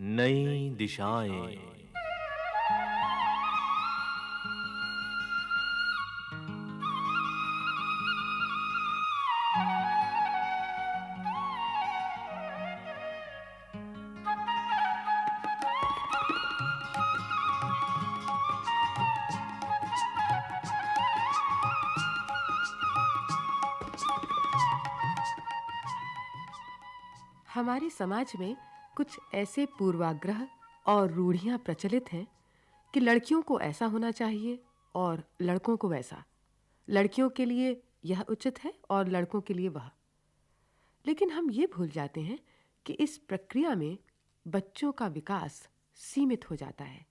नई दिशाएँ। हमारे समाज में कुछ ऐसे पूर्वाग्रह और रूढ़ियाँ प्रचलित हैं कि लड़कियों को ऐसा होना चाहिए और लड़कों को वैसा। लड़कियों के लिए यह उचित है और लड़कों के लिए वह। लेकिन हम ये भूल जाते हैं कि इस प्रक्रिया में बच्चों का विकास सीमित हो जाता है,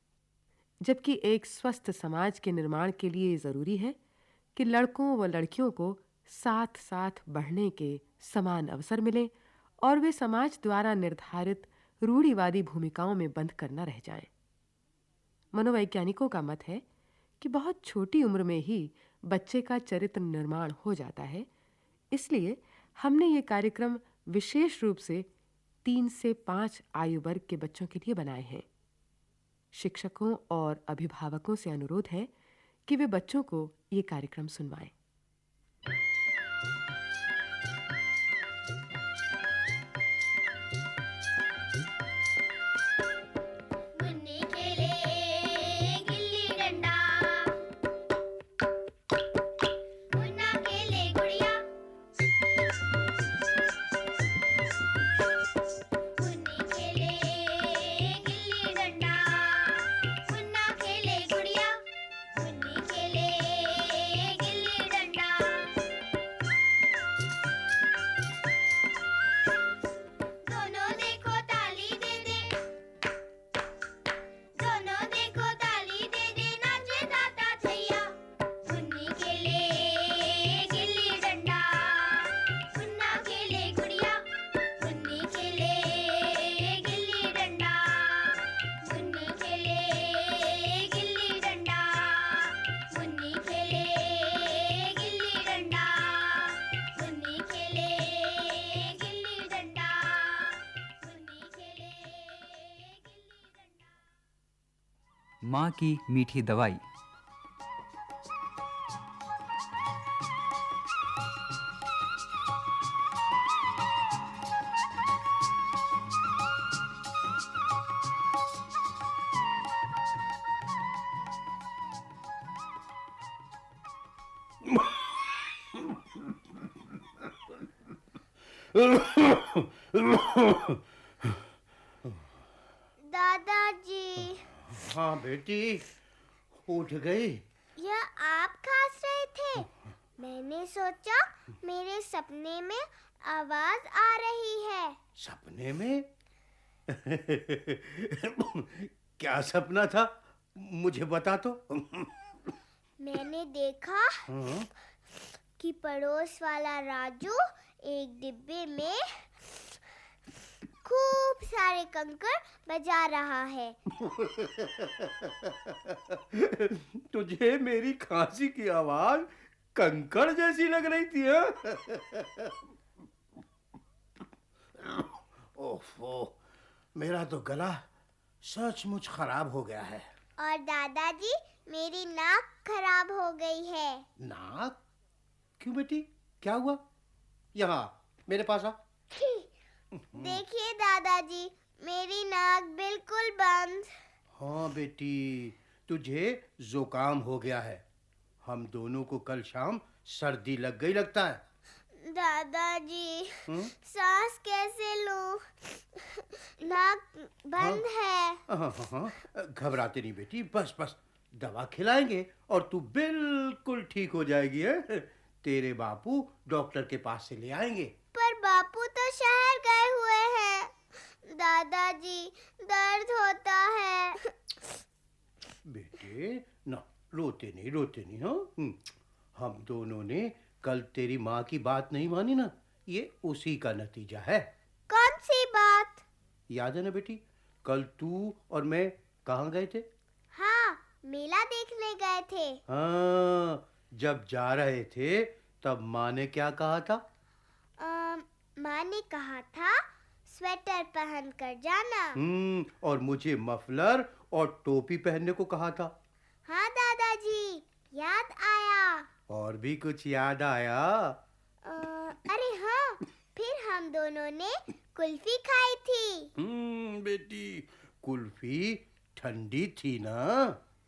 जबकि एक स्वस्थ समाज के निर्माण के लिए ज़रूरी है कि लड़कों व लड़कियों को साथ-साथ बढ़ने के समान अवसर मिलें और वे समाज द्वारा निर्धारित रूढ़िवादी भूमिकाओं में बंद करना रह जाएँ। मनोवैज्ञानिकों का मत है कि बहुत छोटी उम्र में ही बच्चे का चरित्र निर्माण हो जाता है। इसलिए हमने ये कार्यक्रम विशेष रूप से तीन से पाँच आयु वर्ग के बच्चों के लिए बनाए हैं। शिक्षकों और अभिभावकों से अनुरोध है कि वे बच्चों को ये कार्यक्रम सुनवाएँ। माँ की मीठी दवाई दादाजी हाँ बेटी उठ गई। यह आप खास रहे थे? मैंने सोचा मेरे सपने में आवाज़ आ रही है। सपने में? क्या सपना था? मुझे बता तो। मैंने देखा हाँ, कि पड़ोस वाला राजू एक डिब्बे में खूब सारे कंकड़ बजा रहा है। तुझे मेरी खांसी की आवाज़ कंकड़ जैसी लग रही थी हाँ? ओफो मेरा तो गला सचमुच खराब हो गया है। और दादाजी मेरी नाक खराब हो गई है। नाक? क्यों बेटी? क्या हुआ? यहाँ मेरे पास आ। देखिए दादाजी मेरी नाक बिल्कुल बंद। हाँ बेटी तुझे जुकाम हो गया है। हम दोनों को कल शाम सर्दी लग गई लगता है। दादाजी हम्म? सांस कैसे लूँ? नाक बंद है। हाँ। हाँ हाँ घबराते नहीं बेटी बस बस दवा खिलाएँगे और तू बिल्कुल ठीक हो जाएगी है? तेरे बापू डॉक्टर के पास से ले आएँगे। शहर गए हुए हैं। दादाजी दर्द होता है। बेटे ना रोते नहीं रोते नहीं हाँ? हम्म, हम दोनों ने कल तेरी माँ की बात नहीं मानी ना ये उसी का नतीजा है। कौन सी बात? याद है ना बेटी कल तू और मैं कहाँ गए थे? हाँ मेला देखने गए थे। हाँ जब जा रहे थे तब माँ ने क्या कहा था? माँ ने कहा था स्वेटर पहन कर जाना। हम्म और मुझे मफलर और टोपी पहनने को कहा था। हाँ दादाजी याद आया। और भी कुछ याद आया? अ, अरे हाँ फिर हम दोनों ने कुल्फी खाई थी। हम्म बेटी कुल्फी ठंडी थी ना?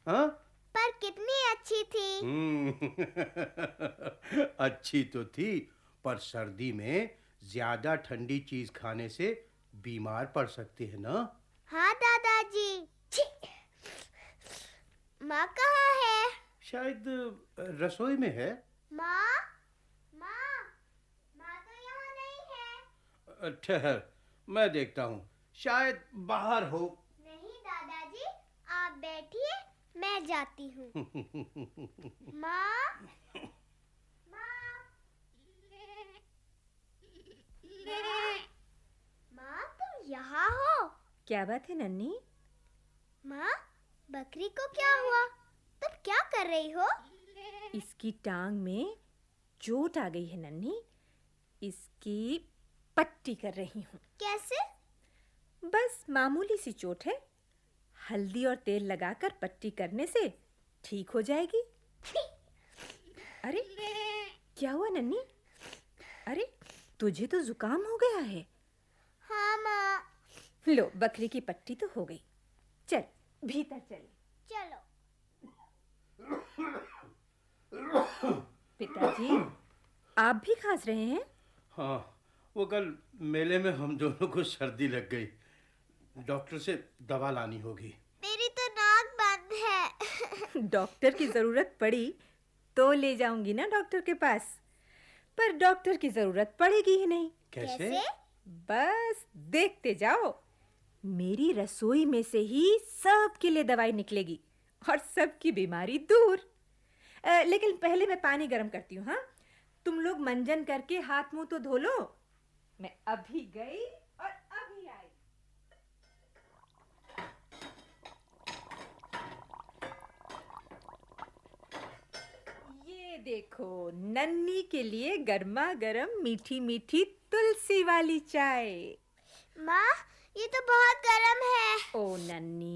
हाँ? पर कितनी अच्छी थी। हम्म, अच्छी तो थी पर सर्दी में ज़्यादा ठंडी चीज़ खाने से बीमार पड़ सकते हैं ना? हाँ दादाजी! माँ कहाँ है? शायद रसोई में है। माँ? माँ? माँ तो यहाँ नहीं है। ठहर मैं देखता हूँ। शायद बाहर हो। नहीं दादाजी आप बैठिए मैं जाती हूँ। माँ माँ तुम यहाँ हो क्या बात है नन्नी माँ बकरी को क्या हुआ? तुम क्या कर रही हो? इसकी टांग में चोट आ गई है नन्नी इसकी पट्टी कर रही हूँ। कैसे? बस मामूली सी चोट है। हल्दी और तेल लगाकर पट्टी करने से ठीक हो जाएगी। अरे क्या हुआ नन्नी अरे तुझे तो जुकाम हो गया है। लो बकरी की पट्टी तो हो गई। चल भीतर चल। चलो। पिताजी आप भी खांस रहे हैं? हाँ वो कल मेले में हम दोनों को सर्दी लग गई। डॉक्टर से दवा लानी होगी। मेरी तो नाक बंद है। डॉक्टर की ज़रूरत पड़ी तो ले जाऊँगी ना डॉक्टर के पास। पर डॉक्टर की ज़रूरत पड़ेगी ही नहीं। कैसे, बस देखते जाओ। मेरी रसोई में से ही सबके लिए दवाई निकलेगी और सबकी बीमारी दूर। अ, लेकिन पहले मैं पानी गर्म करती हूँ हाँ? तुम लोग मंजन करके हाथ मुँह तो धो लो। मैं अभी गई और अभी आई। ये देखो नन्नी के लिए गर्मा गर्म मीठी मीठी तुलसी वाली चाय। माँ ये तो बहुत गर्म है। ओ नन्नी।